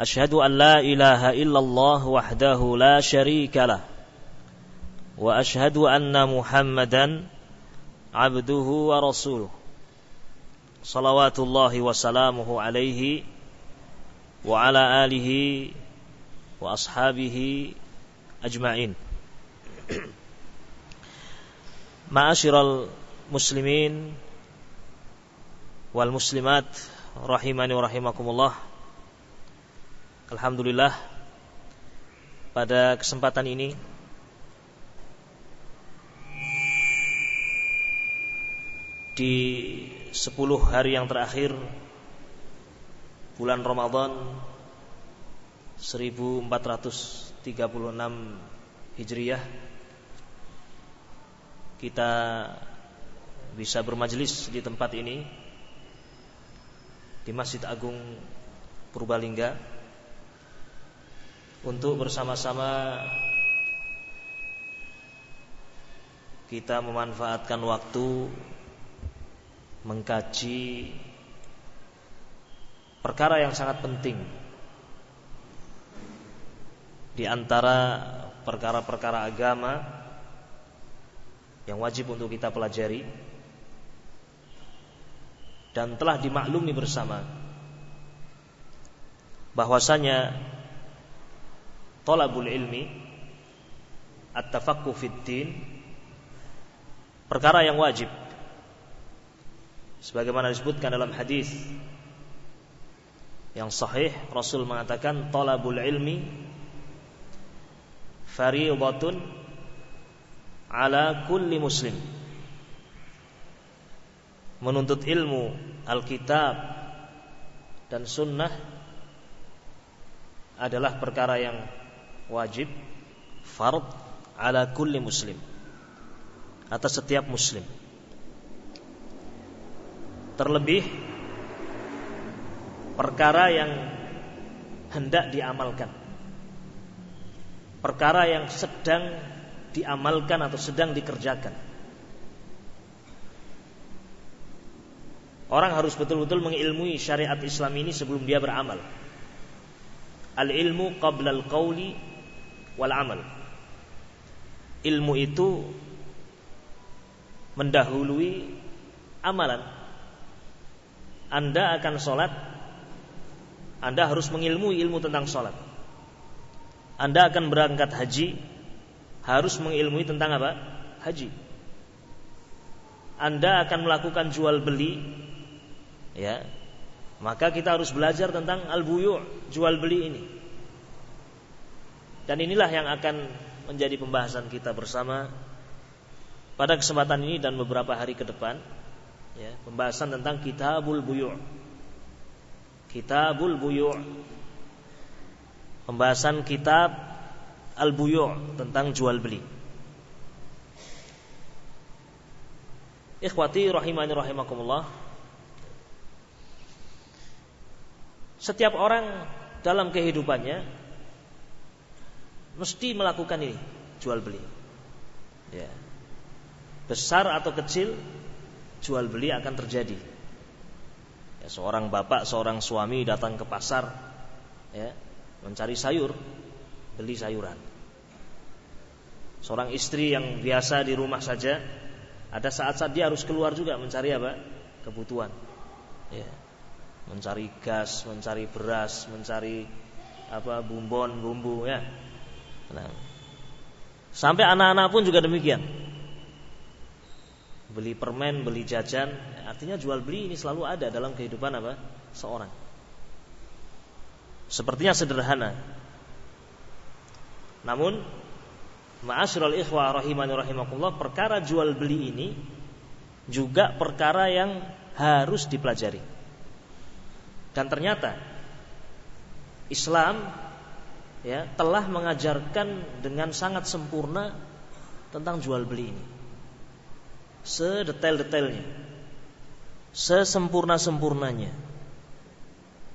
أشهد أن لا إله إلا الله وحده لا شريك له وأشهد أن محمدا عبده ورسوله. صلوات الله وسلامه عليه وعلى آله وأصحابه أجمعين. معاشر المسلمين والمسلمات رحمني ورحمكم الله. Alhamdulillah pada kesempatan ini di 10 hari yang terakhir bulan Ramadan 1436 Hijriyah kita bisa bermajelis di tempat ini di Masjid Agung Purbalingga untuk bersama-sama kita memanfaatkan waktu mengkaji perkara yang sangat penting. Di antara perkara-perkara agama yang wajib untuk kita pelajari dan telah dimaklumi bersama bahwasanya talabul ilmi at-tafaqquh fid din perkara yang wajib. Sebagaimana disebutkan dalam hadis yang sahih Rasul mengatakan talabul ilmi fariidatun ala kulli muslim. Menuntut ilmu Alkitab dan sunnah adalah perkara yang wajib fard ala kulli muslim atas setiap muslim. Terlebih perkara yang hendak diamalkan perkara yang sedang diamalkan atau sedang dikerjakan. Orang harus betul-betul mengilmui syariat Islam ini sebelum dia beramal. Al ilmu qabla al qawli wal amal. Ilmu itu mendahului amalan. Anda akan sholat, Anda harus mengilmui ilmu tentang sholat. Anda akan berangkat haji, harus mengilmui tentang apa? Haji. Anda akan melakukan jual beli, ya, maka kita harus belajar tentang al-buyu' jual beli ini. Dan inilah yang akan menjadi pembahasan kita bersama pada kesempatan ini dan beberapa hari ke depan ya, pembahasan tentang Kitabul Buyu' Kitabul Buyu' Pembahasan kitab Al-Buyu' tentang jual beli. Ikhwati rahimani rahimakumullah. Setiap orang dalam kehidupannya mesti melakukan ini jual beli. Ya. besar atau kecil jual beli akan terjadi. Ya, seorang bapak seorang suami datang ke pasar ya mencari sayur beli sayuran. Seorang istri yang biasa di rumah saja ada saat-saat dia harus keluar juga mencari apa? Kebutuhan. Ya. Mencari gas mencari beras mencari apa bumbon bumbu ya Nah, sampai anak-anak pun juga demikian. Beli permen, beli jajan, artinya jual beli ini selalu ada dalam kehidupan apa? Seorang. Sepertinya sederhana. Namun Ma'asyiral ikhwah rahimani rahimakumullah perkara jual beli ini juga perkara yang harus dipelajari. Dan ternyata Islam ya telah mengajarkan dengan sangat sempurna tentang jual beli ini. Sedetail-detailnya. Sesempurna-sempurnanya.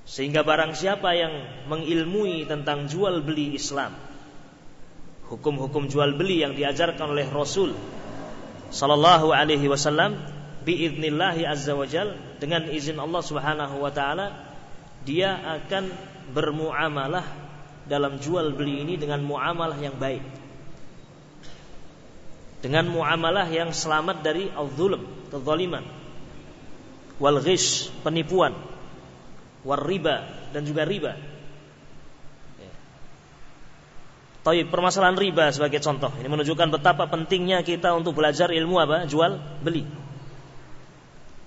Sehingga barang siapa yang mengilmui tentang jual beli Islam, hukum-hukum jual beli yang diajarkan oleh Rasul sallallahu alaihi wasallam biidnillahi azza wajal dengan izin Allah Subhanahu wa taala dia akan bermuamalah dalam jual beli ini dengan muamalah yang baik. Dengan muamalah yang selamat dari al-zulm, kezaliman. Wal ghish, penipuan war riba dan juga riba. Tapi permasalahan riba sebagai contoh ini menunjukkan betapa pentingnya kita untuk belajar ilmu apa? Jual beli.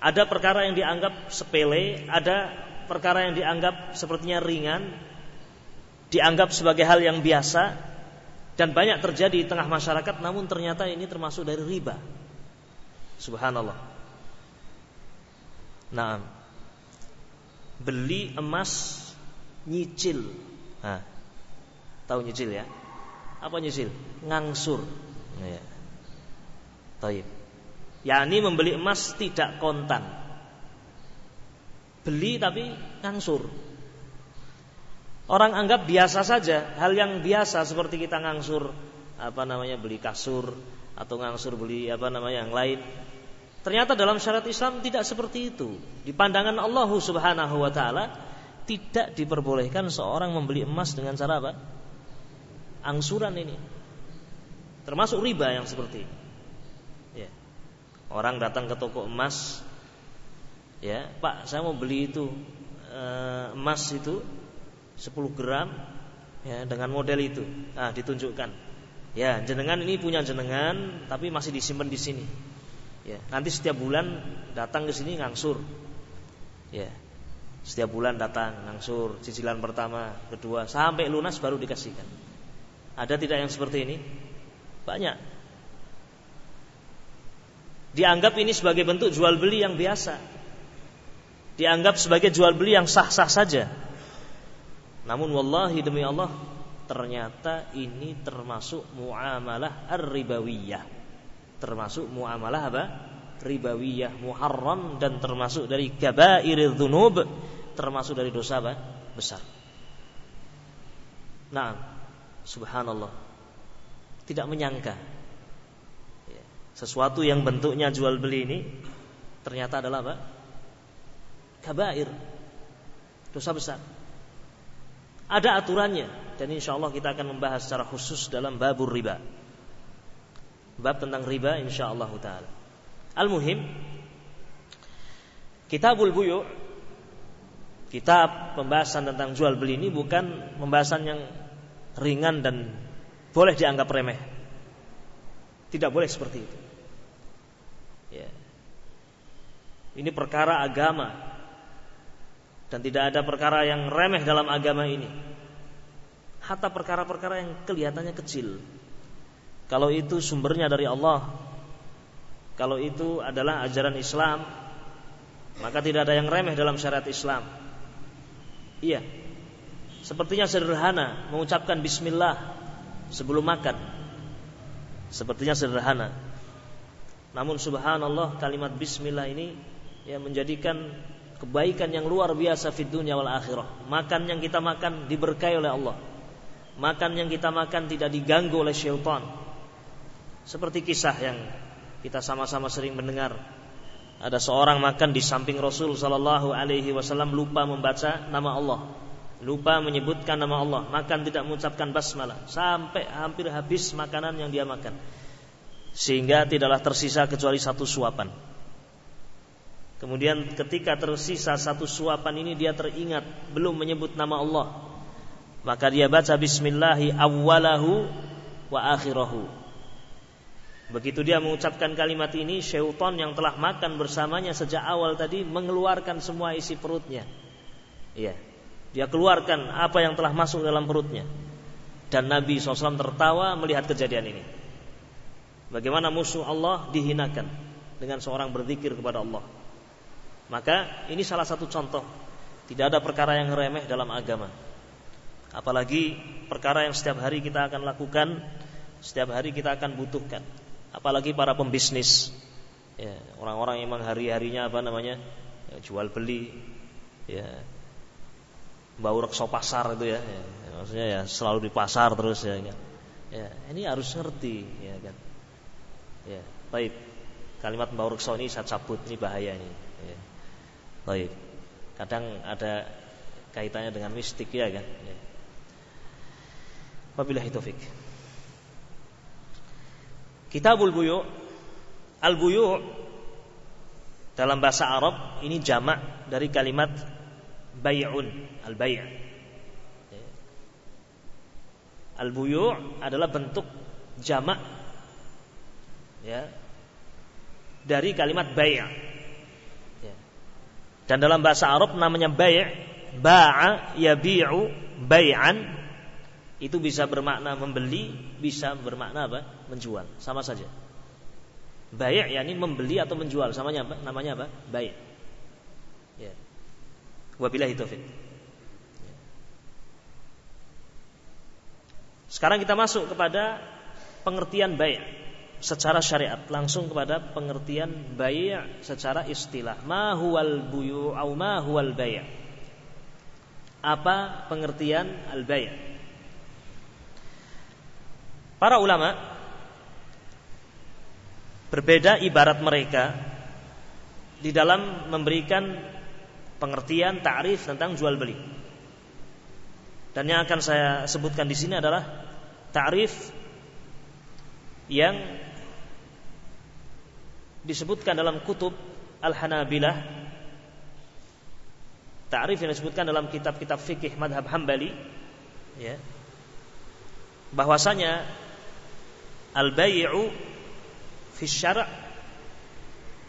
Ada perkara yang dianggap sepele, ada perkara yang dianggap sepertinya ringan, dianggap sebagai hal yang biasa dan banyak terjadi di tengah masyarakat namun ternyata ini termasuk dari riba. Subhanallah. Nah, beli emas nyicil. Nah, tahu nyicil ya? Apa nyicil? Ngangsur. Ya. Taib. Yani membeli emas tidak kontan. Beli tapi ngangsur. Orang anggap biasa saja, hal yang biasa seperti kita ngangsur apa namanya beli kasur atau ngangsur beli apa namanya yang lain Ternyata dalam syariat Islam tidak seperti itu. Di pandangan Allah Subhanahu wa taala tidak diperbolehkan seorang membeli emas dengan cara apa? Angsuran ini. Termasuk riba yang seperti ini. Ya. Orang datang ke toko emas, ya, Pak, saya mau beli itu e, emas itu 10 gram ya dengan model itu. Nah, ditunjukkan. Ya, jenengan ini punya jenengan tapi masih disimpan di sini Ya, nanti setiap bulan datang ke sini ngangsur. Ya. Setiap bulan datang ngangsur cicilan pertama, kedua sampai lunas baru dikasihkan. Ada tidak yang seperti ini? Banyak. Dianggap ini sebagai bentuk jual beli yang biasa. Dianggap sebagai jual beli yang sah-sah saja. Namun wallahi demi Allah ternyata ini termasuk muamalah ar-ribawiyah termasuk muamalah apa? ribawiyah muharram dan termasuk dari kabairil dzunub termasuk dari dosa apa? besar. Nah, subhanallah. Tidak menyangka ya, sesuatu yang bentuknya jual beli ini ternyata adalah apa? Kabair. Dosa besar. Ada aturannya dan insya Allah kita akan membahas secara khusus dalam babur riba bab tentang riba insyaallah taala. Al-muhim Kitabul Buyu kitab pembahasan tentang jual beli ini bukan pembahasan yang ringan dan boleh dianggap remeh. Tidak boleh seperti itu. Ya. Ini perkara agama dan tidak ada perkara yang remeh dalam agama ini. Hatta perkara-perkara yang kelihatannya kecil kalau itu sumbernya dari Allah, kalau itu adalah ajaran Islam, maka tidak ada yang remeh dalam syariat Islam. Iya, sepertinya sederhana mengucapkan Bismillah sebelum makan, sepertinya sederhana. Namun subhanallah kalimat Bismillah ini ya menjadikan kebaikan yang luar biasa di dunia wal akhirah. Makan yang kita makan diberkahi oleh Allah. Makan yang kita makan tidak diganggu oleh syaitan seperti kisah yang kita sama-sama sering mendengar. Ada seorang makan di samping Rasul Sallallahu Alaihi Wasallam lupa membaca nama Allah, lupa menyebutkan nama Allah, makan tidak mengucapkan basmalah sampai hampir habis makanan yang dia makan, sehingga tidaklah tersisa kecuali satu suapan. Kemudian ketika tersisa satu suapan ini dia teringat belum menyebut nama Allah, maka dia baca Bismillahi awwalahu wa akhirahu Begitu dia mengucapkan kalimat ini, syaitan yang telah makan bersamanya sejak awal tadi mengeluarkan semua isi perutnya. Iya. Dia keluarkan apa yang telah masuk dalam perutnya. Dan Nabi SAW tertawa melihat kejadian ini. Bagaimana musuh Allah dihinakan dengan seorang berzikir kepada Allah. Maka ini salah satu contoh. Tidak ada perkara yang remeh dalam agama. Apalagi perkara yang setiap hari kita akan lakukan, setiap hari kita akan butuhkan. Apalagi para pembisnis, ya, orang-orang yang memang hari-harinya apa namanya ya, jual beli, ya, bau rekso pasar itu ya, ya, maksudnya ya selalu di pasar terus ya, kan. ya ini harus ngerti, ya kan. Ya, baik. Kalimat bau rekso ini saya cabut, ini bahaya ini. Ya. Baik. Kadang ada kaitannya dengan mistik ya kan. Ya. Wabillahi taufik. Kitabul buyu al buyu dalam bahasa Arab ini jamak dari kalimat bay'un al bay' al buyu adalah bentuk jamak ya dari kalimat bay' ya. Dan dalam bahasa Arab namanya bay' ba'a yabi'u bay'an itu bisa bermakna membeli, bisa bermakna apa? Menjual, sama saja. Baik yakni membeli atau menjual, samanya apa? Namanya apa? Baik. Ya. Wabillahi taufik. Sekarang kita masuk kepada pengertian baik secara syariat, langsung kepada pengertian baik secara istilah. Ma huwal buyu au ma huwal baik. Apa pengertian al-baik? Para ulama berbeda ibarat mereka di dalam memberikan pengertian ta'rif tentang jual beli. Dan yang akan saya sebutkan di sini adalah ta'rif yang disebutkan dalam kutub Al-Hanabilah ta'rif yang disebutkan dalam kitab-kitab fikih madhab Hambali ya bahwasanya al-bai'u fi syara'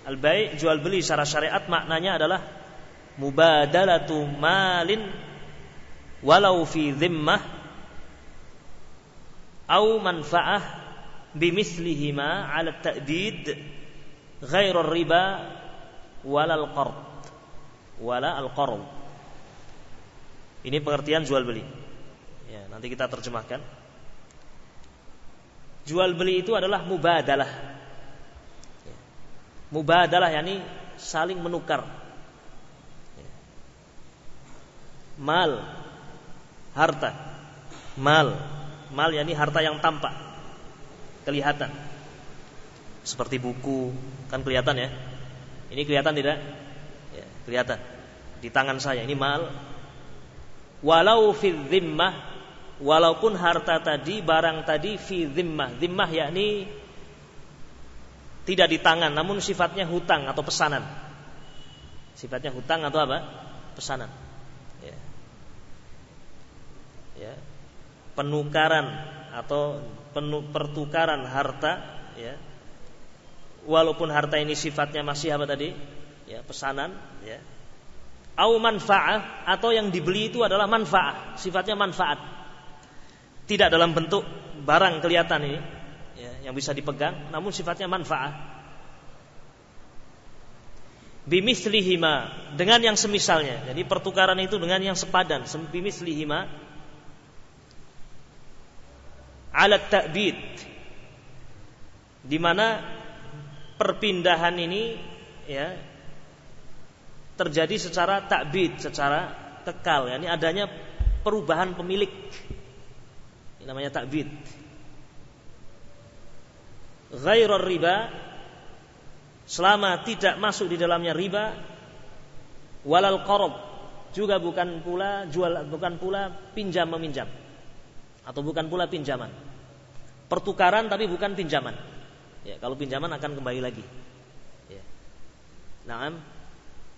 al-bai' jual beli secara syariat maknanya adalah mubadalatu malin walau fi dhimmah au manfa'ah bimithlihima 'ala ta'did ghair riba wala al-qard wala al-qard ini pengertian jual beli ya nanti kita terjemahkan Jual beli itu adalah mubadalah. Mubadalah yakni saling menukar. Mal, harta. Mal, mal yakni harta yang tampak, kelihatan. Seperti buku, kan kelihatan ya? Ini kelihatan tidak? Ya, kelihatan. Di tangan saya ini mal. Walau fi dhimmah walaupun harta tadi, barang tadi fi. Zimmah yakni tidak di tangan namun sifatnya hutang atau pesanan. Sifatnya hutang atau apa? Pesanan. Ya. Ya. Penukaran atau pertukaran harta ya. Walaupun harta ini sifatnya masih apa tadi? Ya, pesanan ya. Au manfaah atau yang dibeli itu adalah manfaat, sifatnya manfaat. Tidak dalam bentuk barang kelihatan ini ya, yang bisa dipegang namun sifatnya manfaat bimislihima dengan yang semisalnya. Jadi pertukaran itu dengan yang sepadan. Bimislihima alat ta'bid. Di mana perpindahan ini ya terjadi secara takbid, secara kekal. Ya, ini adanya perubahan pemilik ini namanya takbid. Ghairur riba selama tidak masuk di dalamnya riba walal qarab juga bukan pula jual bukan pula pinjam meminjam atau bukan pula pinjaman. Pertukaran tapi bukan pinjaman. Ya, kalau pinjaman akan kembali lagi. Ya. Nah,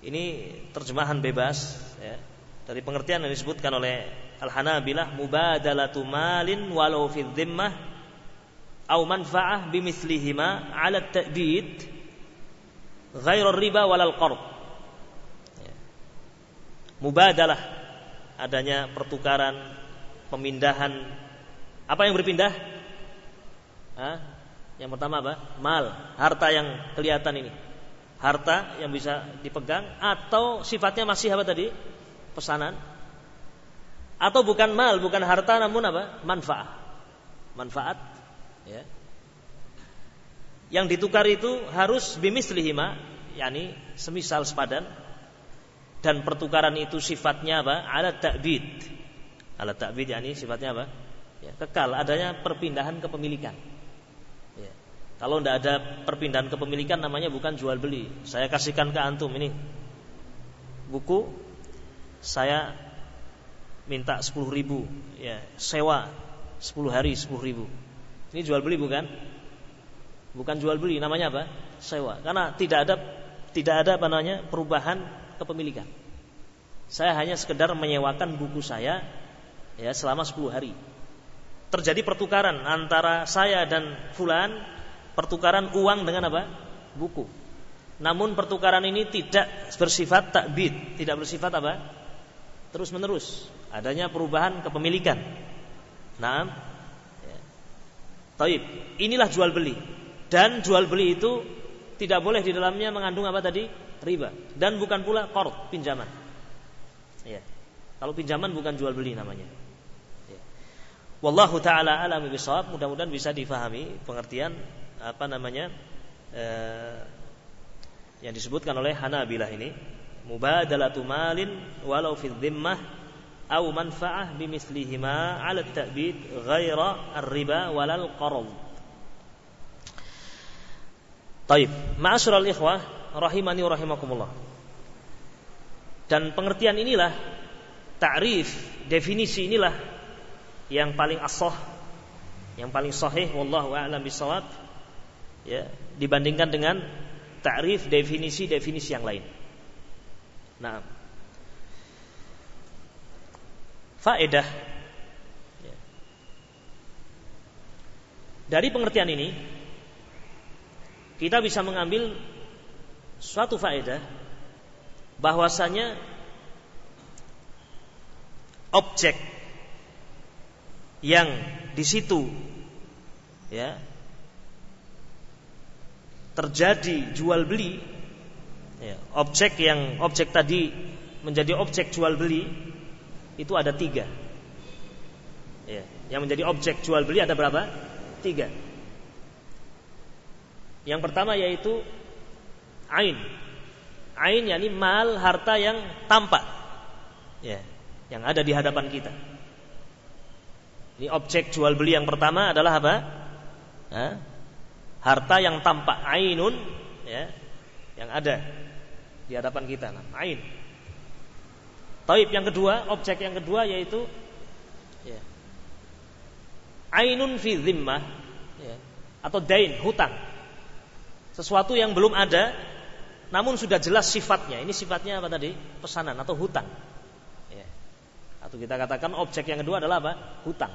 ini terjemahan bebas ya, dari pengertian yang disebutkan oleh Al-Hanabilah mubadalatu malin walau fi dhimmah au manfa'ah bimithlihima 'ala at-ta'bid ghairu riba walal qard. Ya. Mubadalah adanya pertukaran, pemindahan. Apa yang berpindah? Hah? Yang pertama apa? Mal, harta yang kelihatan ini. Harta yang bisa dipegang atau sifatnya masih apa tadi? Pesanan Atau bukan mal, bukan harta namun apa? Manfaat. Manfaat ya. Yang ditukar itu harus bimislihima, yakni semisal sepadan dan pertukaran itu sifatnya apa? Alat ta'bid. Alat ta'bid yakni sifatnya apa? Ya, kekal adanya perpindahan kepemilikan. Kalau tidak ada perpindahan kepemilikan namanya bukan jual beli. Saya kasihkan ke antum ini buku saya minta 10 ribu. Ya sewa 10 hari 10 ribu. Ini jual beli bukan? Bukan jual beli namanya apa? Sewa. Karena tidak ada tidak ada apa namanya perubahan kepemilikan. Saya hanya sekedar menyewakan buku saya ya selama 10 hari. Terjadi pertukaran antara saya dan fulan pertukaran uang dengan apa buku namun pertukaran ini tidak bersifat takbid tidak bersifat apa terus menerus adanya perubahan kepemilikan. Nah. Taib. Inilah jual beli. Dan jual beli itu tidak boleh di dalamnya mengandung apa tadi? Riba. Dan bukan pula qard, pinjaman. Ya. Kalau pinjaman bukan jual beli namanya. Ya. Wallahu taala alam bisawab. Mudah-mudahan bisa difahami pengertian apa namanya? Eh, yang disebutkan oleh Hanabilah ini mubadalatu malin walau fi dhimmah au manfaah bimislihima 'ala at-ta'bid ghaira ar-riba walal qarad. Taib, ma'asyiral ikhwah rahimani wa rahimakumullah. Dan pengertian inilah ta'rif, definisi inilah yang paling asah, yang paling sahih wallahu a'lam bisawab ya, dibandingkan dengan ta'rif definisi-definisi yang lain. Nah, faedah. Dari pengertian ini kita bisa mengambil suatu faedah bahwasanya objek yang di situ ya terjadi jual beli ya, objek yang objek tadi menjadi objek jual beli itu ada tiga. Ya, yang menjadi objek jual beli ada berapa? Tiga. Yang pertama yaitu ain. Ain yakni mal harta yang tampak. Ya, yang ada di hadapan kita. Ini objek jual beli yang pertama adalah apa? Ha? Harta yang tampak ainun ya, yang ada di hadapan kita. Nah, ain. Taib yang kedua, objek yang kedua yaitu ya, ainun fi zimmah ya, atau dain hutang. Sesuatu yang belum ada namun sudah jelas sifatnya. Ini sifatnya apa tadi? Pesanan atau hutang. Ya. Atau kita katakan objek yang kedua adalah apa? Hutang.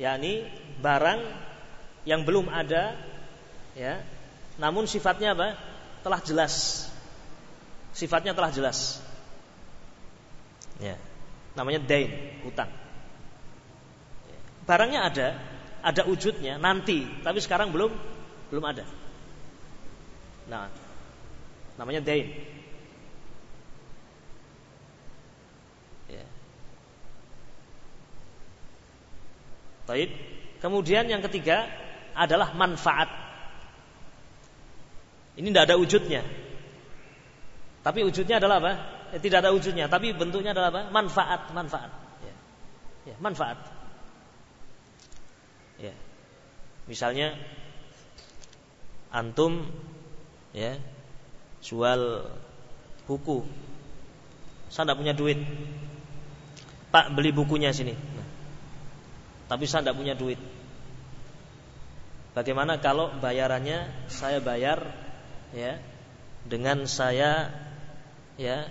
yakni barang yang belum ada ya namun sifatnya apa telah jelas sifatnya telah jelas Ya. Namanya dain, hutang. Barangnya ada, ada wujudnya nanti, tapi sekarang belum belum ada. Nah, namanya dain. Ya. Kemudian yang ketiga adalah manfaat. Ini tidak ada wujudnya. Tapi wujudnya adalah apa? Eh, tidak ada wujudnya, tapi bentuknya adalah apa? Manfaat, manfaat. Ya. ya manfaat. Ya. Misalnya antum ya jual buku. Saya tidak punya duit. Pak beli bukunya sini. Nah, tapi saya tidak punya duit. Bagaimana kalau bayarannya saya bayar ya dengan saya ya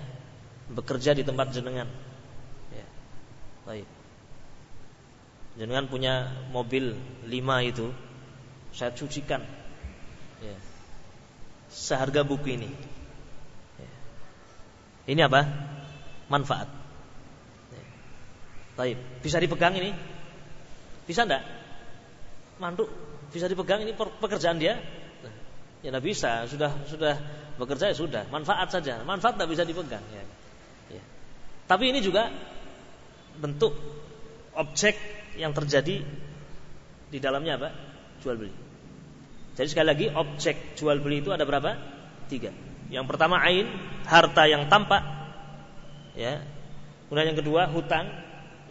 bekerja di tempat jenengan. Ya. Baik. Jenengan punya mobil lima itu, saya cucikan. Ya. Seharga buku ini. Ya. Ini apa? Manfaat. Ya. Baik. Bisa dipegang ini? Bisa enggak? Mantuk bisa dipegang ini pekerjaan dia? Ya tidak bisa, sudah sudah bekerja ya sudah, manfaat saja. Manfaat tidak bisa dipegang. Ya. Tapi ini juga bentuk objek yang terjadi di dalamnya apa? Jual beli. Jadi sekali lagi objek jual beli itu ada berapa? Tiga. Yang pertama ain, harta yang tampak, ya. Kemudian yang kedua hutang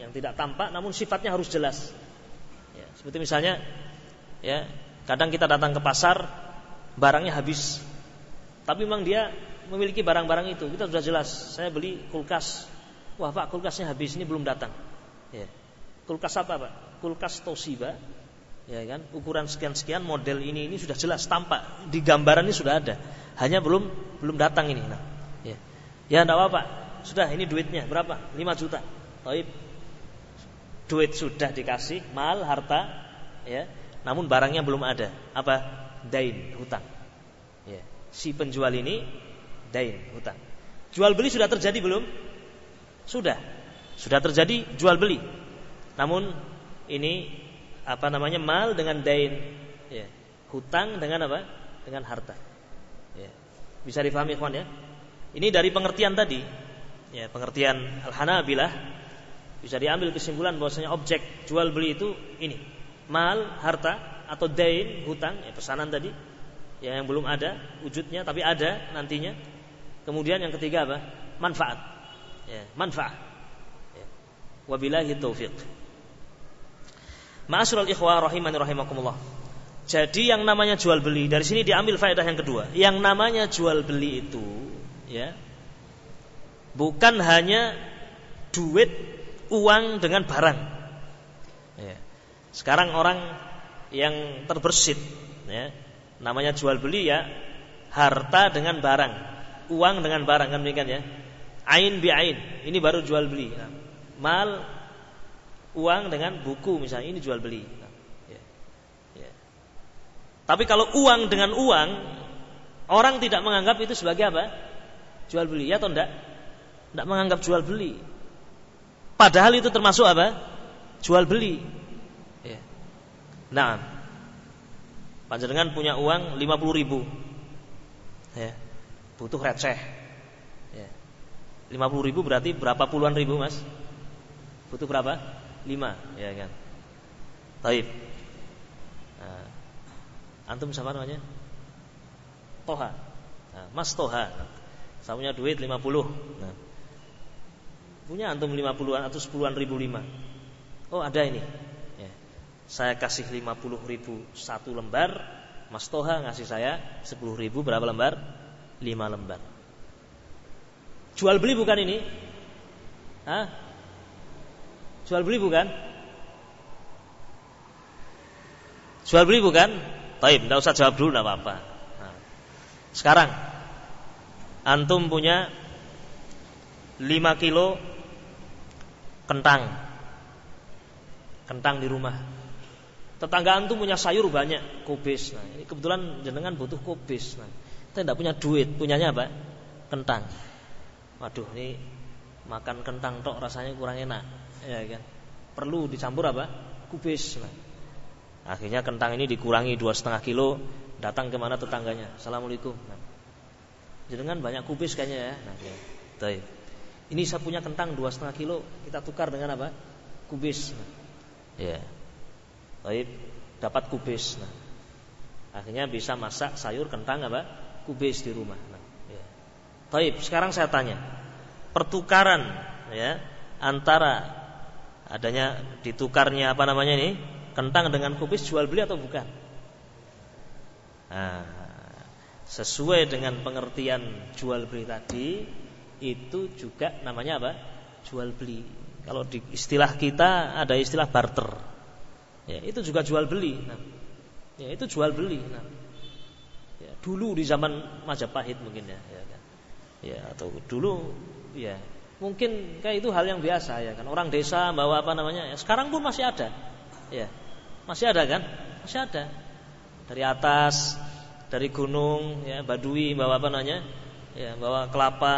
yang tidak tampak, namun sifatnya harus jelas. Ya, seperti misalnya, ya, kadang kita datang ke pasar, barangnya habis, tapi memang dia memiliki barang-barang itu. Kita sudah jelas. Saya beli kulkas. Wah pak kulkasnya habis ini belum datang. Ya. Kulkas apa pak? Kulkas Toshiba. Ya kan? Ukuran sekian-sekian model ini ini sudah jelas tampak di gambaran ini sudah ada. Hanya belum belum datang ini. Nah, ya. Ya enggak apa-apa. Sudah ini duitnya berapa? 5 juta. Taib. Duit sudah dikasih, mal, harta, ya. Namun barangnya belum ada. Apa? Dain, hutang. Ya. Si penjual ini dain, hutang. Jual beli sudah terjadi belum? Sudah. Sudah terjadi jual beli. Namun ini apa namanya mal dengan dain, ya. hutang dengan apa? Dengan harta. Ya. Bisa difahami kawan ya? Ini dari pengertian tadi, ya pengertian al-Hanabilah bisa diambil kesimpulan bahwasanya objek jual beli itu ini mal, harta atau dain, hutang, ya pesanan tadi ya, yang belum ada wujudnya tapi ada nantinya Kemudian yang ketiga apa? Manfaat. Ya, manfaat. Ya. Wabillahi taufiq. Ma'asyiral ikhwah rahimani rahimakumullah. Jadi yang namanya jual beli dari sini diambil faedah yang kedua. Yang namanya jual beli itu ya bukan hanya duit uang dengan barang. Sekarang orang yang terbersit ya, namanya jual beli ya harta dengan barang uang dengan barang kan demikian ya. Ain bi ain, ini baru jual beli. Nah, mal uang dengan buku misalnya ini jual beli. Nah, ya. Ya. Tapi kalau uang dengan uang, orang tidak menganggap itu sebagai apa? Jual beli ya atau enggak? Enggak menganggap jual beli. Padahal itu termasuk apa? Jual beli. Nah, panjenengan punya uang 50 ribu. Ya butuh receh. Ya. 50 ribu berarti berapa puluhan ribu mas? Butuh berapa? 5 ya kan. Taib. Nah, antum siapa namanya? Toha. Nah, mas Toha. Saya punya duit 50. Nah, punya antum 50-an atau 10-an ribu 5. Oh ada ini. Ya. Saya kasih 50 ribu satu lembar. Mas Toha ngasih saya 10 ribu berapa lembar? lima lembar. Jual beli bukan ini? Hah? Jual beli bukan? Jual beli bukan? Taib, tidak usah jawab dulu, tidak apa-apa. Nah. Sekarang, antum punya 5 kilo kentang, kentang di rumah. Tetangga antum punya sayur banyak, kubis. Nah, ini kebetulan jenengan butuh kubis. Nah, saya tidak punya duit, punyanya apa? Kentang. Waduh, ini makan kentang tok rasanya kurang enak, ya kan? Perlu dicampur apa? Kubis. Nah. Akhirnya kentang ini dikurangi dua setengah kilo, datang ke mana tetangganya. Assalamualaikum. Nah. Jangan banyak kubis kayaknya ya. Nah, ya. Baik. Ini saya punya kentang dua setengah kilo, kita tukar dengan apa? Kubis. Nah. Ya. Baik, dapat kubis. Nah. Akhirnya bisa masak sayur kentang apa? kubis di rumah. Nah, ya. Taib, sekarang saya tanya, pertukaran ya antara adanya ditukarnya apa namanya ini kentang dengan kubis jual beli atau bukan? Nah, sesuai dengan pengertian jual beli tadi itu juga namanya apa? Jual beli. Kalau di istilah kita ada istilah barter. Ya, itu juga jual beli. Nah, ya itu jual beli. Nah, dulu di zaman Majapahit mungkin ya, ya kan. Ya atau dulu ya mungkin kayak itu hal yang biasa ya kan? Orang desa bawa apa namanya? Ya, sekarang pun masih ada. Ya masih ada kan? Masih ada. Dari atas dari gunung ya badui bawa apa namanya? Ya bawa kelapa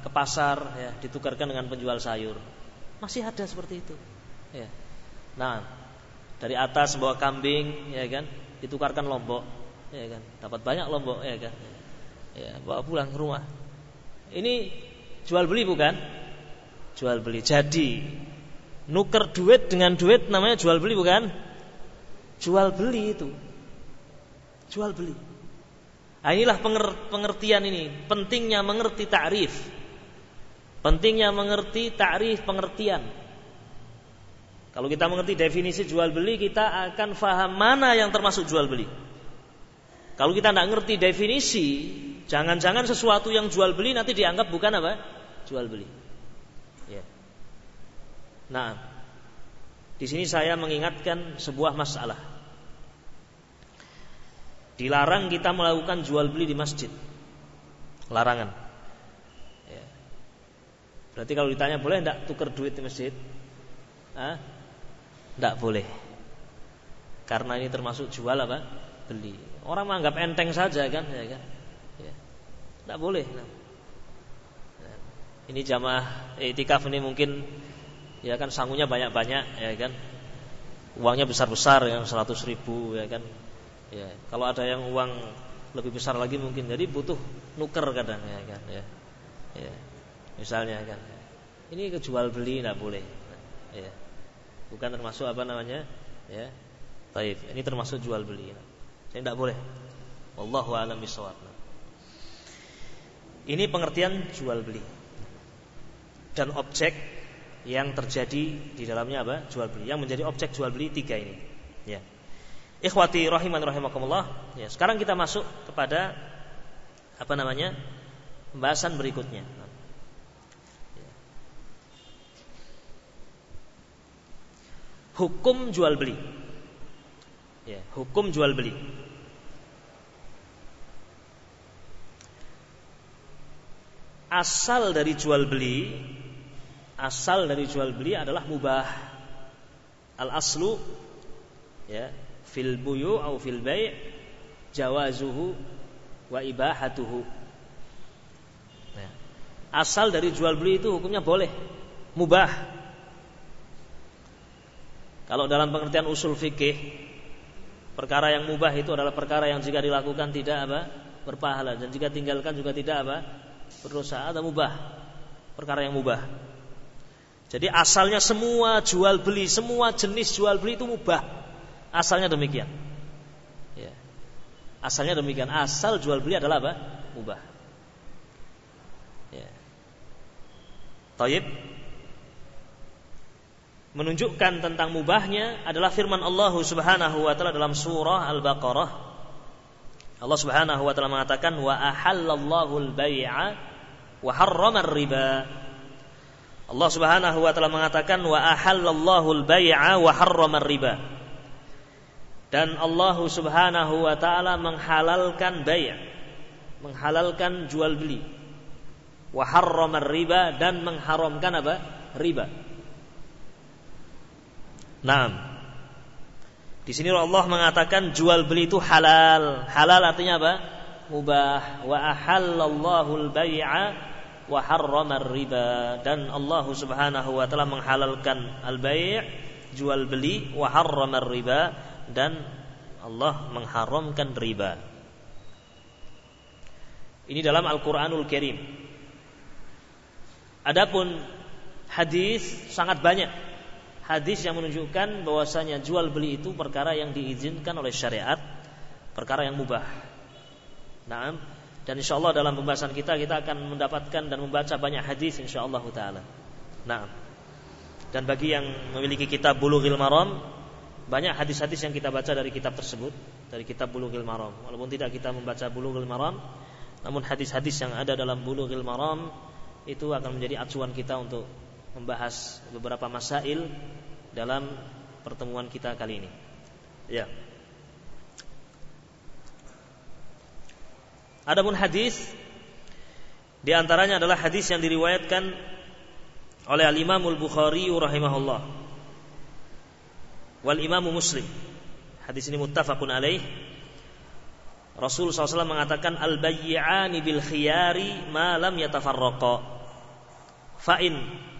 ke pasar ya ditukarkan dengan penjual sayur. Masih ada seperti itu. Ya. Nah dari atas bawa kambing ya kan ditukarkan lombok ya kan dapat banyak lombok ya kan ya bawa pulang ke rumah ini jual beli bukan jual beli jadi Nuker duit dengan duit namanya jual beli bukan? Jual beli itu. Jual beli. Nah, inilah pengertian ini, pentingnya mengerti ta'rif. Pentingnya mengerti ta'rif pengertian. Kalau kita mengerti definisi jual beli, kita akan faham mana yang termasuk jual beli. Kalau kita tidak ngerti definisi, jangan-jangan sesuatu yang jual beli nanti dianggap bukan apa? Jual beli. Ya. Nah, di sini saya mengingatkan sebuah masalah. Dilarang kita melakukan jual beli di masjid. Larangan. Ya. Berarti kalau ditanya boleh tidak tukar duit di masjid? Tidak boleh. Karena ini termasuk jual apa? Beli. Orang menganggap enteng saja kan, ya kan? Ya. Tidak boleh. Nah. Ini jamaah etikaf ini mungkin ya kan sangunya banyak-banyak ya kan uangnya besar-besar yang seratus ribu ya kan ya kalau ada yang uang lebih besar lagi mungkin jadi butuh nuker kadang ya kan ya, ya. misalnya kan ini kejual beli tidak boleh ya bukan termasuk apa namanya ya taif ini termasuk jual beli ya. saya tidak boleh wallahu alam ini pengertian jual beli dan objek yang terjadi di dalamnya apa? Jual beli. Yang menjadi objek jual beli tiga ini. Ya. Ikhwati rahiman rahimakumullah. Ya, sekarang kita masuk kepada apa namanya? pembahasan berikutnya. Hukum jual beli. Ya, hukum jual beli. Asal dari jual beli asal dari jual beli adalah mubah. Al aslu ya fil buyu au fil bai' jawazuhu wa ibahatuhu. Ya. Asal dari jual beli itu hukumnya boleh, mubah. Kalau dalam pengertian usul fikih, perkara yang mubah itu adalah perkara yang jika dilakukan tidak apa berpahala dan jika tinggalkan juga tidak apa berdosa atau mubah. Perkara yang mubah. Jadi asalnya semua jual beli, semua jenis jual beli itu mubah. Asalnya demikian. Ya. Asalnya demikian. Asal jual beli adalah apa? Mubah. Ya. Taib menunjukkan tentang mubahnya adalah firman Allah Subhanahu wa taala dalam surah Al-Baqarah. Allah Subhanahu wa taala mengatakan wa ahallallahu al-bai'a wa harrama riba Allah Subhanahu wa taala mengatakan wa ahallallahu al-bai'a wa harrama riba. Dan Allah Subhanahu wa taala menghalalkan bai', menghalalkan jual beli. Wa harrama riba dan mengharamkan apa? Riba. Naam. Di sini Allah mengatakan jual beli itu halal. Halal artinya apa? Mubah. Wa ahallallahu al-bai'a wa harrama riba dan Allah Subhanahu wa taala menghalalkan al-bai' jual beli wa harrama riba dan Allah mengharamkan riba. Ini dalam Al-Qur'anul Karim. Adapun hadis sangat banyak. Hadis yang menunjukkan bahwasanya jual beli itu perkara yang diizinkan oleh syariat, perkara yang mubah. Nah, dan insya Allah dalam pembahasan kita kita akan mendapatkan dan membaca banyak hadis insya Allah taala. Nah, dan bagi yang memiliki kitab Bulughil Maram banyak hadis-hadis yang kita baca dari kitab tersebut dari kitab Bulughil Maram. Walaupun tidak kita membaca Bulughil Maram, namun hadis-hadis yang ada dalam Bulughil Maram itu akan menjadi acuan kita untuk membahas beberapa masail dalam pertemuan kita kali ini. Ya. Adapun hadis di antaranya adalah hadis yang diriwayatkan oleh Al-Imam Al-Bukhari rahimahullah wal Imam Muslim. Hadis ini muttafaqun alaih. Rasul SAW mengatakan al-bayyi'ani bil khiyari ma lam yatafarraqa. Fa in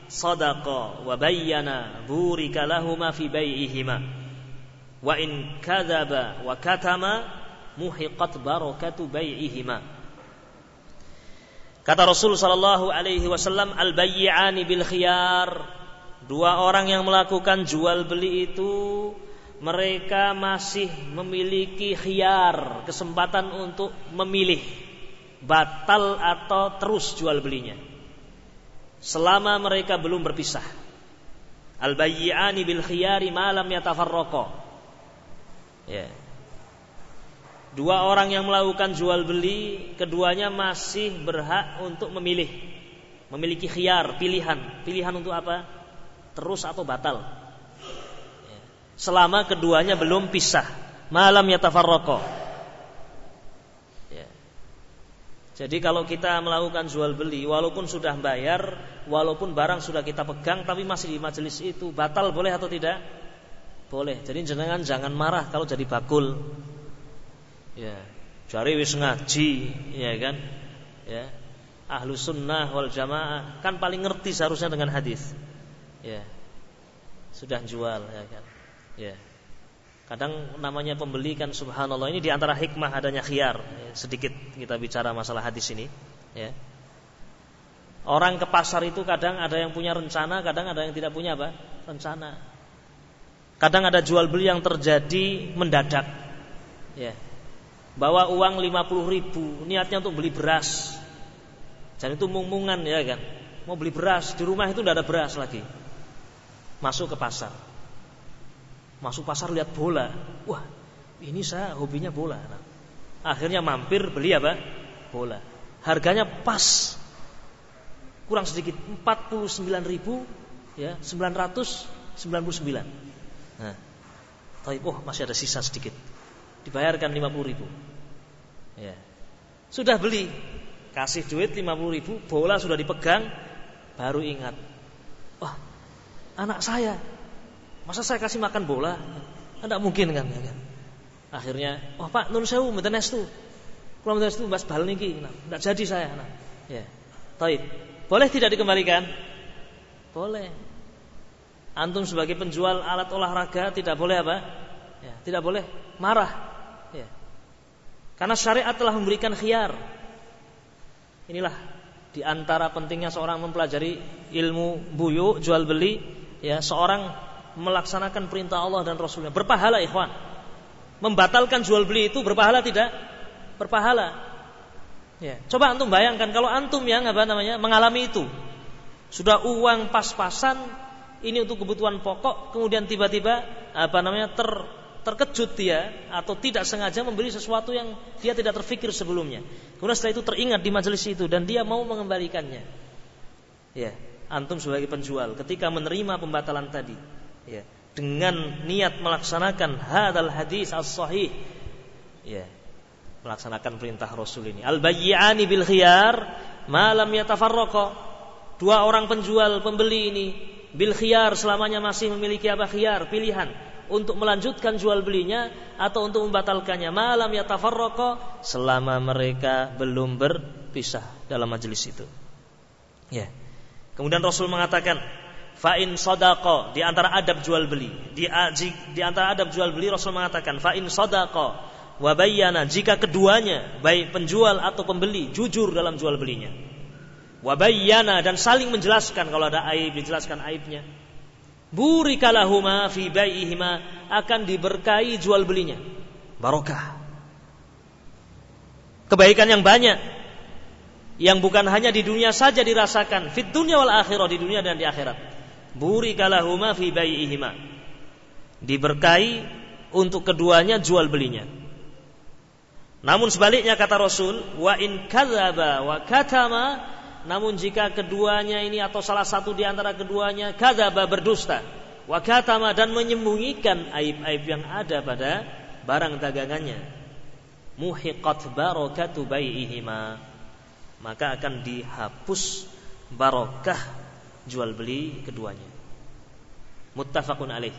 sadaqa wa bayyana burika lahuma fi bai'ihima. Wa in kadzaba wa katama muhiqat barakatu bai'ihima. Kata Rasul sallallahu alaihi wasallam al-bayyi'ani bil khiyar. Dua orang yang melakukan jual beli itu mereka masih memiliki khiar, kesempatan untuk memilih batal atau terus jual belinya. Selama mereka belum berpisah. Al-bayyi'ani bil khiyari ma lam yatafarraqa. Ya. Dua orang yang melakukan jual beli, keduanya masih berhak untuk memilih. Memiliki khiyar, pilihan. Pilihan untuk apa? terus atau batal. Selama keduanya belum pisah, malam yatafarraqa. Ya. Jadi kalau kita melakukan jual beli, walaupun sudah bayar, walaupun barang sudah kita pegang, tapi masih di majelis itu, batal boleh atau tidak? Boleh. Jadi jangan jangan marah kalau jadi bakul. Ya, cari wis ngaji, ya kan? Ya, ahlu sunnah wal jamaah kan paling ngerti seharusnya dengan hadis ya sudah jual ya kan ya kadang namanya pembeli kan subhanallah ini di antara hikmah adanya khiar ya, sedikit kita bicara masalah hadis ini ya. Orang ke pasar itu kadang ada yang punya rencana kadang ada yang tidak punya apa? Rencana. Kadang ada jual beli yang terjadi mendadak ya. Bawa uang 50 ribu niatnya untuk beli beras. Dan itu mung-mungan ya kan? Mau beli beras di rumah itu tidak ada beras lagi. Masuk ke pasar. Masuk pasar lihat bola. Wah, ini saya hobinya bola. Nah, akhirnya mampir beli apa? Bola. Harganya pas. Kurang sedikit 49 ribu ya 999. Nah, tapi oh masih ada sisa sedikit. Dibayarkan 50 ribu. Ya. Sudah beli, kasih duit 50 ribu, bola sudah dipegang, baru ingat. Wah, anak saya. Masa saya kasih makan bola? Tidak mungkin kan, kan? Akhirnya, oh, Pak, nun sewu mboten estu. Kula mboten estu mbas bal niki. Nah, tidak jadi saya. Nah, ya. Taib. Boleh tidak dikembalikan? Boleh. Antum sebagai penjual alat olahraga tidak boleh apa? Ya, tidak boleh marah. Ya. Karena syariat telah memberikan khiar. Inilah di antara pentingnya seorang mempelajari ilmu buyu, jual beli, ya seorang melaksanakan perintah Allah dan Rasulnya berpahala ikhwan membatalkan jual beli itu berpahala tidak berpahala ya coba antum bayangkan kalau antum yang apa namanya mengalami itu sudah uang pas-pasan ini untuk kebutuhan pokok kemudian tiba-tiba apa namanya ter terkejut dia atau tidak sengaja membeli sesuatu yang dia tidak terfikir sebelumnya. Kemudian setelah itu teringat di majelis itu dan dia mau mengembalikannya. Ya, antum sebagai penjual ketika menerima pembatalan tadi ya. Dengan niat melaksanakan hadal hadis as-sahih. Ya. Melaksanakan perintah Rasul ini. Al bayyani bil khiyar ma lam yatafarraqa. Dua orang penjual pembeli ini bil khiyar selamanya masih memiliki apa? Khiyar pilihan. Untuk melanjutkan jual belinya atau untuk membatalkannya. Malam yatafarraqa. Selama mereka belum berpisah dalam majelis itu. Ya. Kemudian Rasul mengatakan, fa'in sodako di antara adab jual beli. Di, di antara adab jual beli Rasul mengatakan, fa'in sodako wabayana jika keduanya baik penjual atau pembeli jujur dalam jual belinya. Wabayana dan saling menjelaskan kalau ada aib dijelaskan aibnya. Burikalahuma fi bai'ihima akan diberkahi jual belinya. Barokah. Kebaikan yang banyak yang bukan hanya di dunia saja dirasakan fit dunia wal akhirah di dunia dan di akhirat burikalahuma fi bai'ihima diberkahi untuk keduanya jual belinya namun sebaliknya kata Rasul wa in kadzaba wa katama namun jika keduanya ini atau salah satu di antara keduanya kadzaba berdusta wa katama dan menyembunyikan aib-aib yang ada pada barang dagangannya muhiqat barakatu bai'ihima maka akan dihapus barokah jual beli keduanya. Muttafaqun alaih.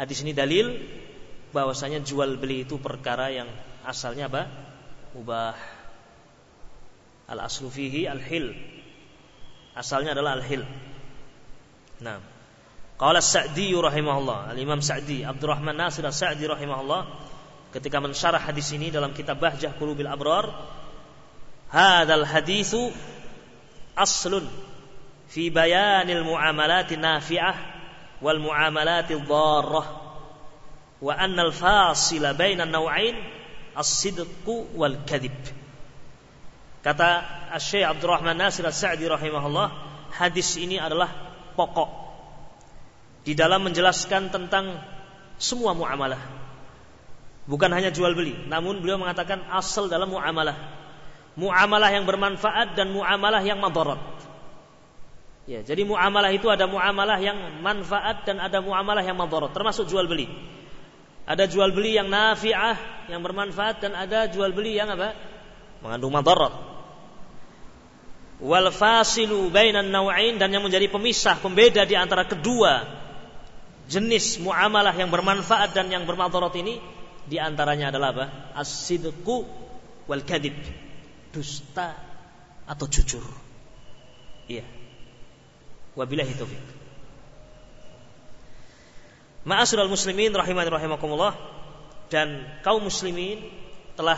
Hadis ini dalil bahwasanya jual beli itu perkara yang asalnya apa? Mubah. Al aslu fihi al hil. Asalnya adalah al hil. Nah, Qala Sa'di rahimahullah, Al-Imam Sa'di, Abdurrahman Nasir Sa'di rahimahullah ketika mensyarah hadis ini dalam kitab Bahjah Qulubil Abrar, Hadal hadisu aslun fi bayanil muamalati nafi'ah wal muamalati dharrah wa anna al-fasila baina an-naw'ain as-sidqu wal kadhib. Kata Syekh Abdurrahman Nasir As-Sa'di rahimahullah, hadis ini adalah pokok di dalam menjelaskan tentang semua muamalah. Bukan hanya jual beli, namun beliau mengatakan asal dalam muamalah. Muamalah yang bermanfaat dan muamalah yang madarat. Ya, jadi muamalah itu ada muamalah yang manfaat dan ada muamalah yang madarat, termasuk jual beli. Ada jual beli yang nafi'ah, yang bermanfaat dan ada jual beli yang apa? Mengandung madarat. Wal fasilu bainan naw'ain dan yang menjadi pemisah, pembeda di antara kedua jenis muamalah yang bermanfaat dan yang bermadarat ini di antaranya adalah apa? As-sidqu wal kadib. Dusta atau jujur. Wabillahi taufik. Ma'asyiral muslimin rahimani rahimakumullah dan kaum muslimin telah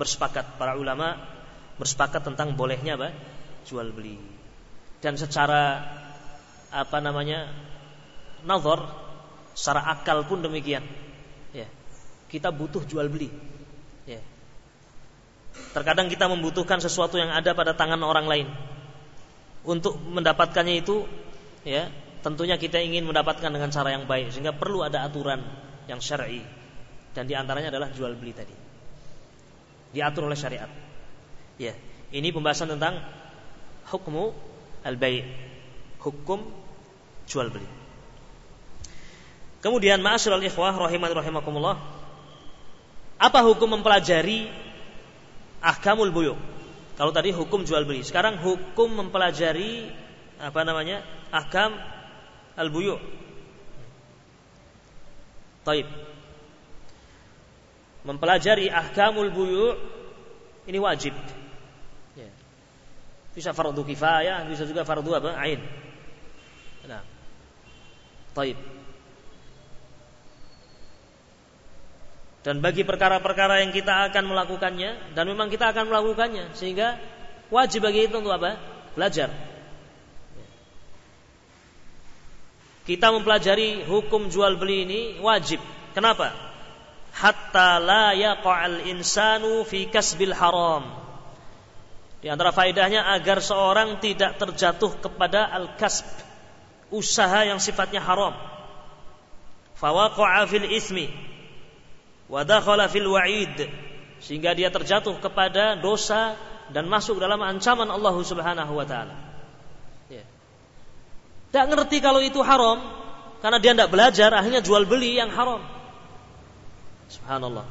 bersepakat para ulama bersepakat tentang bolehnya apa? jual beli. Dan secara apa namanya? nazar secara akal pun demikian. Ya. Kita butuh jual beli. Ya. Terkadang kita membutuhkan sesuatu yang ada pada tangan orang lain untuk mendapatkannya itu ya tentunya kita ingin mendapatkan dengan cara yang baik sehingga perlu ada aturan yang syar'i. Dan di antaranya adalah jual beli tadi. Diatur oleh syariat. Ya ini pembahasan tentang hukmu al-bai' hukum jual beli. Kemudian ma'asyiral ikhwah rahiman rahimakumullah apa hukum mempelajari ahkamul buyu' Kalau tadi hukum jual beli, sekarang hukum mempelajari apa namanya? ahkam al-buyu'. Taib. Mempelajari ahkamul buyu' ini wajib. Ya. Bisa fardu kifayah, bisa juga fardu apa? ain. Nah. Taib. Dan bagi perkara-perkara yang kita akan melakukannya dan memang kita akan melakukannya sehingga wajib bagi itu untuk apa? Belajar. Kita mempelajari hukum jual beli ini wajib. Kenapa? Hatta la yaqa'al insanu fi kasbil haram. Di antara faedahnya agar seorang tidak terjatuh kepada al-kasb, usaha yang sifatnya haram. Fawaqa'a fil ismi, wadakhala fil wa'id sehingga dia terjatuh kepada dosa dan masuk dalam ancaman Allah Subhanahu wa taala. Ya. Tidak ngerti kalau itu haram karena dia tidak belajar akhirnya jual beli yang haram. Subhanallah.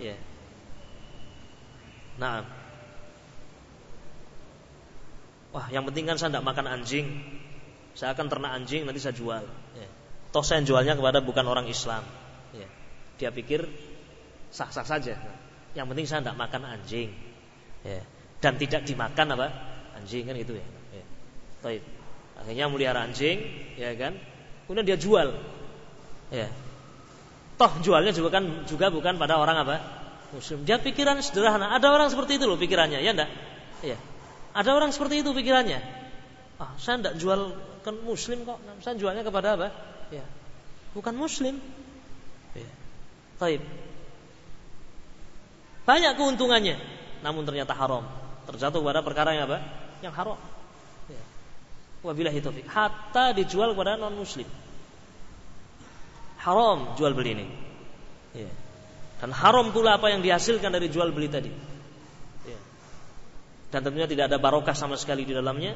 Ya. Nah. Wah, yang penting kan saya tidak makan anjing. Saya akan ternak anjing nanti saya jual. Ya. Toh saya jualnya kepada bukan orang Islam. Dia pikir sah-sah saja. Yang penting saya tidak makan anjing, ya. dan tidak dimakan apa anjing kan itu ya. ya. Akhirnya melihara anjing, ya kan? Kemudian dia jual, ya. Toh jualnya juga kan juga bukan pada orang apa muslim. Dia pikiran sederhana. Ada orang seperti itu loh pikirannya, ya enggak? Ya. Ada orang seperti itu pikirannya. Ah, saya tidak jual kan muslim kok. Saya jualnya kepada apa? Ya. Bukan muslim. Taib. Banyak keuntungannya, namun ternyata haram. Terjatuh pada perkara yang apa? Yang haram. Ya. Wabillahi taufik. Hatta dijual kepada non muslim. Haram jual beli ini. Ya. Dan haram pula apa yang dihasilkan dari jual beli tadi. Ya. Dan tentunya tidak ada barokah sama sekali di dalamnya.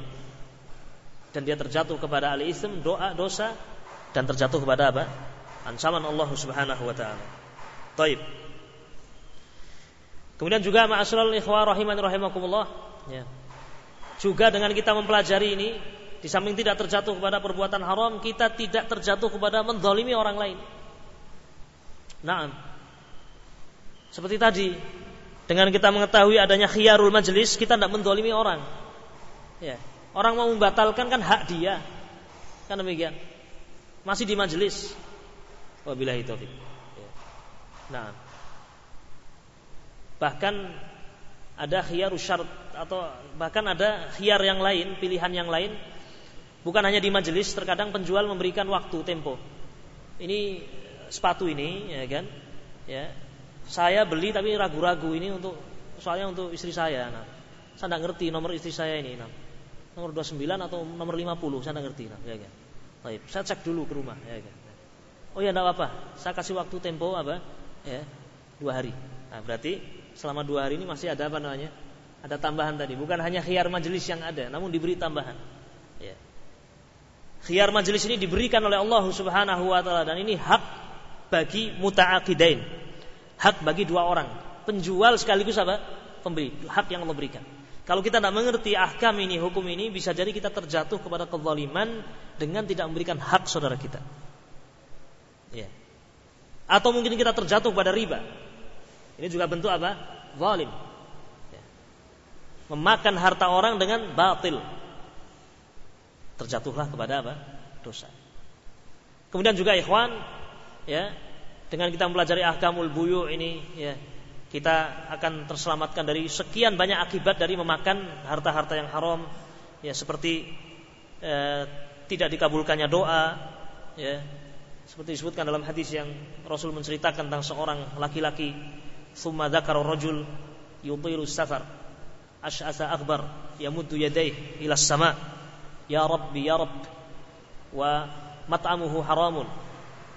Dan dia terjatuh kepada al-ism, doa, dosa dan terjatuh kepada apa? Ancaman Allah Subhanahu wa taala. Taib. Kemudian juga ma'asyiral ikhwah rahiman rahimakumullah, ya. Juga dengan kita mempelajari ini, di samping tidak terjatuh kepada perbuatan haram, kita tidak terjatuh kepada mendolimi orang lain. Nah, seperti tadi, dengan kita mengetahui adanya khiyarul majelis, kita tidak mendolimi orang. Ya. Orang mau membatalkan kan hak dia, kan demikian. Masih di majelis. Wabillahi taufik. Nah, bahkan ada khiyar syarat atau bahkan ada khiyar yang lain, pilihan yang lain Bukan hanya di majelis, terkadang penjual memberikan waktu tempo. Ini sepatu ini, ya kan? Ya, saya beli tapi ragu-ragu ini untuk soalnya untuk istri saya. Nah, saya tidak ngerti nomor istri saya ini. Nah, nomor 29 atau nomor 50, saya tidak ngerti. Nah, ya kan? Saya cek dulu ke rumah. Ya kan? Oh ya, tidak apa-apa. Saya kasih waktu tempo apa? Ya, dua hari. Nah, berarti selama dua hari ini masih ada apa namanya? Ada tambahan tadi. Bukan hanya khiar majelis yang ada, namun diberi tambahan. Ya. Khiar majelis ini diberikan oleh Allah Subhanahu wa taala dan ini hak bagi muta'aqidain. Hak bagi dua orang, penjual sekaligus apa? Pembeli. Hak yang Allah berikan. Kalau kita tidak mengerti ahkam ini, hukum ini, bisa jadi kita terjatuh kepada kezaliman dengan tidak memberikan hak saudara kita. Ya. Atau mungkin kita terjatuh pada riba. Ini juga bentuk apa? Zalim. Ya. Memakan harta orang dengan batil terjatuhlah kepada apa? dosa. Kemudian juga ikhwan ya, dengan kita mempelajari ahkamul buyu ini ya, kita akan terselamatkan dari sekian banyak akibat dari memakan harta-harta yang haram ya seperti eh, tidak dikabulkannya doa ya seperti disebutkan dalam hadis yang Rasul menceritakan tentang seorang laki-laki summa dzakara rajul yutiru safar ash'asa akbar yamuddu yadayhi ila sama' ya Rabbi ya Rabb wa mat'amuhu haramun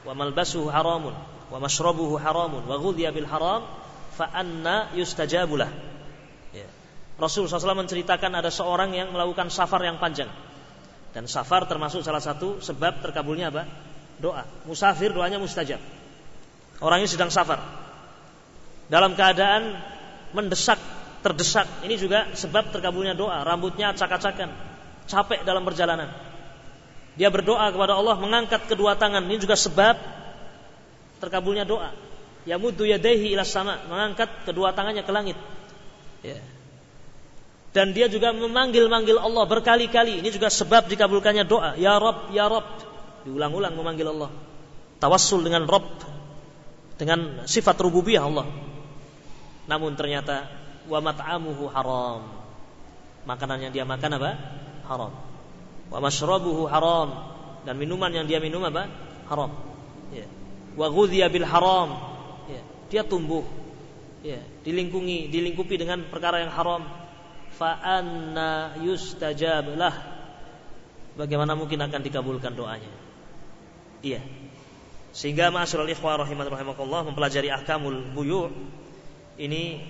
wa malbasuhu haramun wa mashrabuhu haramun wa ghudhiya bil haram fa anna yustajabu lah ya. Rasul SAW menceritakan ada seorang yang melakukan safar yang panjang dan safar termasuk salah satu sebab terkabulnya apa? Doa musafir doanya mustajab orang ini sedang safar dalam keadaan mendesak terdesak ini juga sebab terkabulnya doa rambutnya acak-acakan capek dalam perjalanan. Dia berdoa kepada Allah mengangkat kedua tangan. Ini juga sebab terkabulnya doa. Ya muddu yadaihi ila sama, mengangkat kedua tangannya ke langit. Ya. Dan dia juga memanggil-manggil Allah berkali-kali. Ini juga sebab dikabulkannya doa. Ya Rob, Ya Rob. Diulang-ulang memanggil Allah. Tawassul dengan Rob. Dengan sifat rububiyah Allah. Namun ternyata wa mat'amuhu haram. Makanan yang dia makan apa? haram. Wa mashrabuhu haram dan minuman yang dia minum apa? Haram. Ya. Wa ghudhiya bil haram. Ya. Dia tumbuh ya, dilingkungi, dilingkupi dengan perkara yang haram. Fa anna yustajab lah. Bagaimana mungkin akan dikabulkan doanya? Iya. Sehingga ma'asyiral ikhwah rahimakumullah mempelajari ahkamul buyu' ini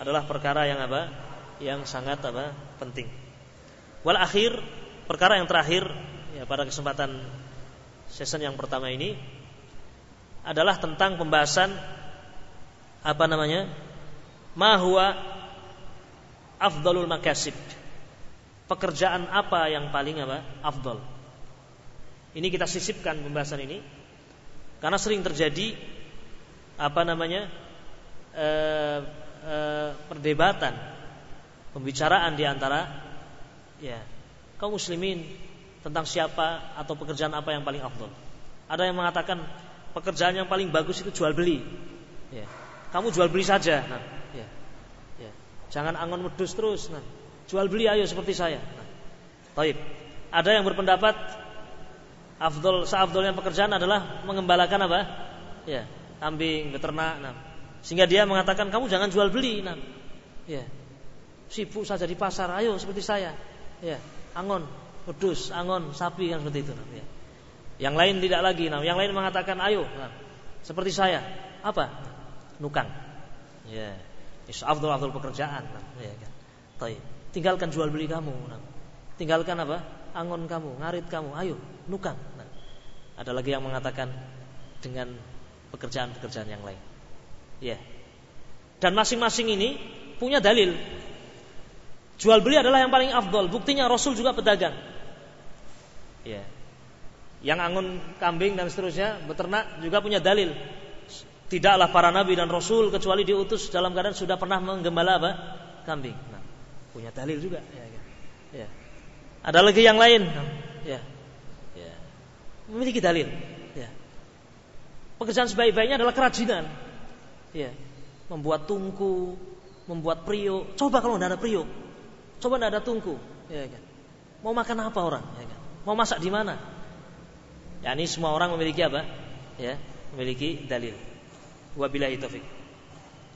adalah perkara yang apa? Yang sangat apa? penting. Wal akhir perkara yang terakhir ya pada kesempatan season yang pertama ini adalah tentang pembahasan apa namanya? Ma huwa afdalul makasib. Pekerjaan apa yang paling apa? Afdal. Ini kita sisipkan pembahasan ini karena sering terjadi apa namanya? E, e, perdebatan pembicaraan di antara ya kaum muslimin tentang siapa atau pekerjaan apa yang paling afdol. Ada yang mengatakan pekerjaan yang paling bagus itu jual beli. Ya. Kamu jual beli saja. Nah, ya. Ya. Jangan angon medus terus. Nah, jual beli ayo seperti saya. Nah. Taib. Ada yang berpendapat afdol seafdolnya pekerjaan adalah mengembalakan apa? Ya, kambing, beternak. Nah. Sehingga dia mengatakan kamu jangan jual beli. Nah. Ya. Sibuk saja di pasar, ayo seperti saya ya angon pedus angon sapi kan seperti itu ya. yang lain tidak lagi nah yang lain mengatakan ayo nah, seperti saya apa nukang ya afdol afdol pekerjaan nah, ya kan tinggalkan jual beli kamu nah. tinggalkan apa angon kamu ngarit kamu ayo nukang nah, ada lagi yang mengatakan dengan pekerjaan-pekerjaan yang lain ya dan masing-masing ini punya dalil Jual beli adalah yang paling afdol. Buktinya Rasul juga pedagang. Ya. Yang angun kambing dan seterusnya, beternak juga punya dalil. Tidaklah para nabi dan rasul kecuali diutus dalam keadaan sudah pernah menggembala apa? Kambing. Nah, punya dalil juga. Ya, ya. ya. Ada lagi yang lain. Ya. Ya. Memiliki dalil. Ya. Pekerjaan sebaik-baiknya adalah kerajinan. Ya. Membuat tungku, membuat priuk. Coba kalau tidak ada priuk, Coba tidak ada tungku, ya kan? Mau makan apa orang, ya kan? Mau masak di mana? Ya, ini semua orang memiliki apa? Ya, memiliki dalil. Wabillahi taufik.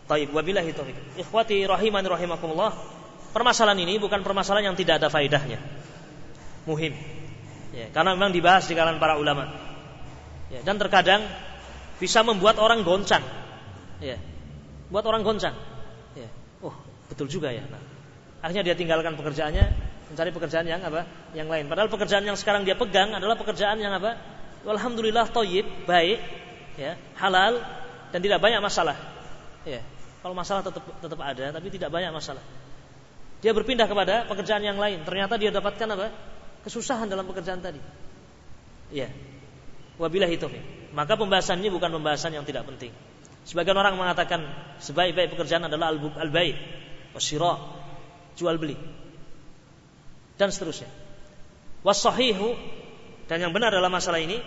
Taib wabillahi taufik. Ikhwati rahiman rahimakumullah. Permasalahan ini bukan permasalahan yang tidak ada faedahnya. Muhim. Ya, karena memang dibahas di kalangan para ulama. Ya, dan terkadang bisa membuat orang goncang. Ya. Buat orang goncang. Ya. Oh, betul juga ya. Nah, akhirnya dia tinggalkan pekerjaannya, mencari pekerjaan yang apa? Yang lain. Padahal pekerjaan yang sekarang dia pegang adalah pekerjaan yang apa? Alhamdulillah toyib, baik, ya, halal dan tidak banyak masalah. Ya. Kalau masalah tetap tetap ada, tapi tidak banyak masalah. Dia berpindah kepada pekerjaan yang lain. Ternyata dia dapatkan apa? Kesusahan dalam pekerjaan tadi. Ya. Wabillahi taufik. Maka pembahasannya bukan pembahasan yang tidak penting. Sebagian orang mengatakan sebaik-baik pekerjaan adalah al-bai, wasyira, jual beli. Dan seterusnya. Wasahihu dan yang benar dalam masalah ini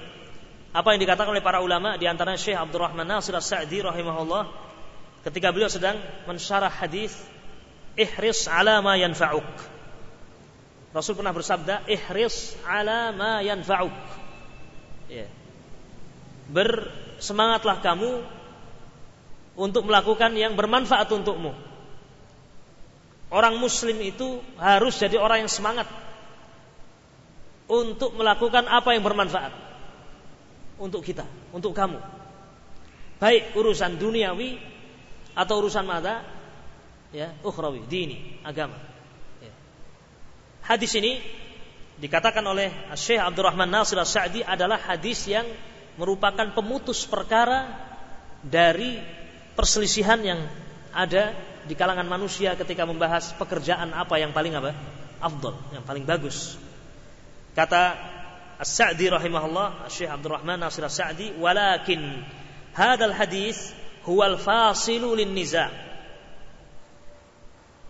apa yang dikatakan oleh para ulama di antara Syekh Abdurrahman Nasir As-Sa'di rahimahullah ketika beliau sedang mensyarah hadis ihris ala ma yanfa'uk. Rasul pernah bersabda ihris ala ma yanfa'uk. Ya. Bersemangatlah kamu untuk melakukan yang bermanfaat untukmu. Orang muslim itu harus jadi orang yang semangat untuk melakukan apa yang bermanfaat untuk kita, untuk kamu. Baik urusan duniawi atau urusan mata, ya, ukhrawi, dini, agama. Hadis ini dikatakan oleh Syekh Abdurrahman Nasir As-Sa'di adalah hadis yang merupakan pemutus perkara dari perselisihan yang ada di kalangan manusia ketika membahas pekerjaan apa yang paling apa? Afdol, yang paling bagus. Kata As-Sa'di rahimahullah, Syekh Abdurrahman Nasir As-Sa'di, "Walakin hadal hadis huwal fasilu lin niza."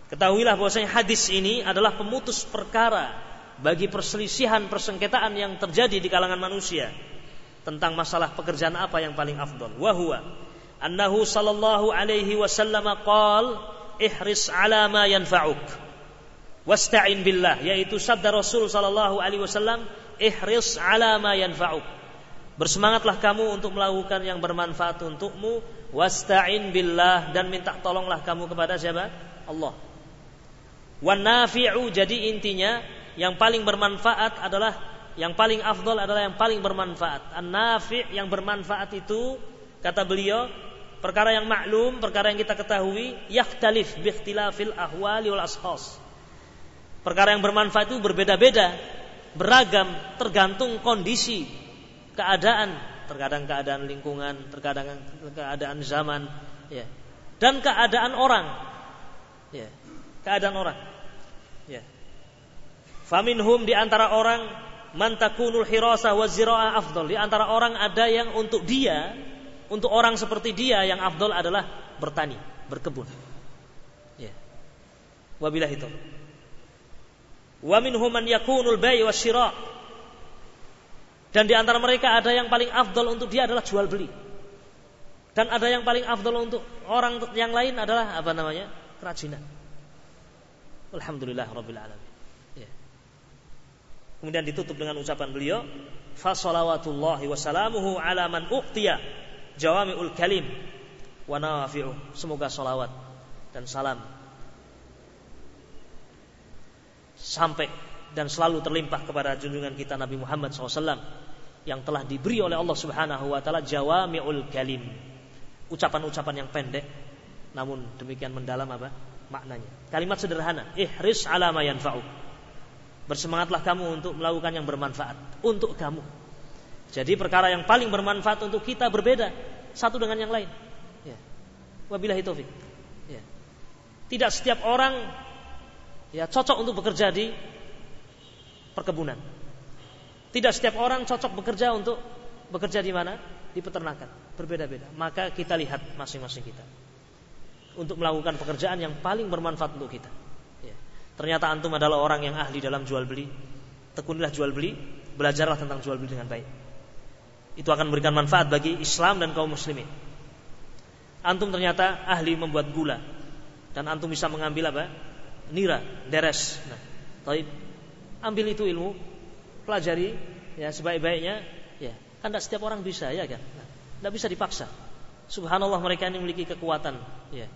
Ketahuilah bahwasanya hadis ini adalah pemutus perkara bagi perselisihan persengketaan yang terjadi di kalangan manusia tentang masalah pekerjaan apa yang paling afdol. Wahwa annahu sallallahu alaihi wasallam qal ihris ala ma yanfa'uk wasta'in billah yaitu sabda Rasul sallallahu alaihi wasallam ihris ala ma yanfa'uk. Bersemangatlah kamu untuk melakukan yang bermanfaat untukmu wasta'in billah dan minta tolonglah kamu kepada siapa? Allah wan nafi'u jadi intinya yang paling bermanfaat adalah yang paling afdol adalah yang paling bermanfaat an yang bermanfaat itu kata beliau perkara yang maklum, perkara yang kita ketahui, yakhtalif biikhtilafil ahwali wal ashas. Perkara yang bermanfaat itu berbeda-beda, beragam, tergantung kondisi, keadaan, terkadang keadaan lingkungan, terkadang keadaan zaman, ya. Dan keadaan orang. Ya. Keadaan orang. Ya. Faminhum di antara orang mantakunul hirasa wa zira'a afdal. Di antara orang ada yang untuk dia untuk orang seperti dia yang afdol adalah bertani, berkebun. Ya. Wabilah itu. Wa minhum man yakunul bai' wasyira. Dan di antara mereka ada yang paling afdol untuk dia adalah jual beli. Dan ada yang paling afdol untuk orang yang lain adalah apa namanya? kerajinan. Alhamdulillah rabbil alamin. Ya. Kemudian ditutup dengan ucapan beliau, fa salawatullahi wa salamuhu ala man uqtiya jawami'ul kalim wa nafi'u. Semoga salawat dan salam sampai dan selalu terlimpah kepada junjungan kita Nabi Muhammad SAW yang telah diberi oleh Allah Subhanahu wa taala jawami'ul kalim. Ucapan-ucapan yang pendek namun demikian mendalam apa? Maknanya. Kalimat sederhana, ihris ala ma yanfa'u. Bersemangatlah kamu untuk melakukan yang bermanfaat untuk kamu. Jadi perkara yang paling bermanfaat untuk kita berbeda satu dengan yang lain. Ya. Wabillahi taufik. Ya. Tidak setiap orang ya cocok untuk bekerja di perkebunan. Tidak setiap orang cocok bekerja untuk bekerja di mana? Di peternakan. Berbeda-beda. Maka kita lihat masing-masing kita. Untuk melakukan pekerjaan yang paling bermanfaat untuk kita. Ya. Ternyata antum adalah orang yang ahli dalam jual beli. Tekunilah jual beli, belajarlah tentang jual beli dengan baik itu akan memberikan manfaat bagi Islam dan kaum muslimin. Antum ternyata ahli membuat gula dan antum bisa mengambil apa? Nira, deres. Nah, taib. Ambil itu ilmu, pelajari ya sebaik-baiknya ya kan tidak setiap orang bisa ya kan tidak bisa dipaksa subhanallah mereka ini memiliki kekuatan ya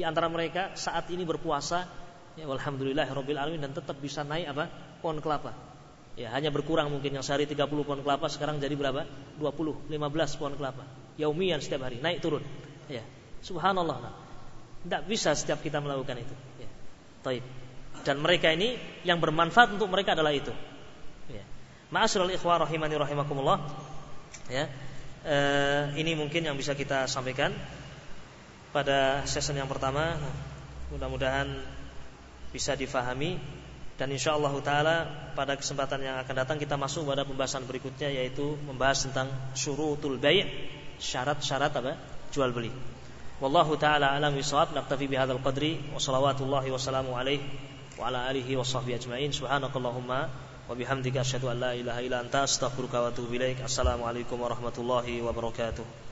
di antara mereka saat ini berpuasa ya alhamdulillah robbil alamin dan tetap bisa naik apa pohon kelapa ya hanya berkurang mungkin yang sehari 30 pohon kelapa sekarang jadi berapa 20 15 pohon kelapa yaumian setiap hari naik turun ya subhanallah tidak bisa setiap kita melakukan itu ya. Taib. dan mereka ini yang bermanfaat untuk mereka adalah itu ya. Ma'asyiral ikhwah rahimani rahimakumullah. Ya. E, ini mungkin yang bisa kita sampaikan pada sesi yang pertama. Mudah-mudahan bisa difahami dan insya Allah taala pada kesempatan yang akan datang kita masuk pada pembahasan berikutnya yaitu membahas tentang syurutul bai' syarat-syarat apa? jual beli. Wallahu taala alam bisawab naktafi bihadzal qadri wa salawatullahi wa salamu alaihi wa ala alihi wa sahbihi ajmain subhanakallahumma wa bihamdika asyhadu an la ilaha illa anta astaghfiruka wa atubu ilaik. Assalamualaikum warahmatullahi wabarakatuh.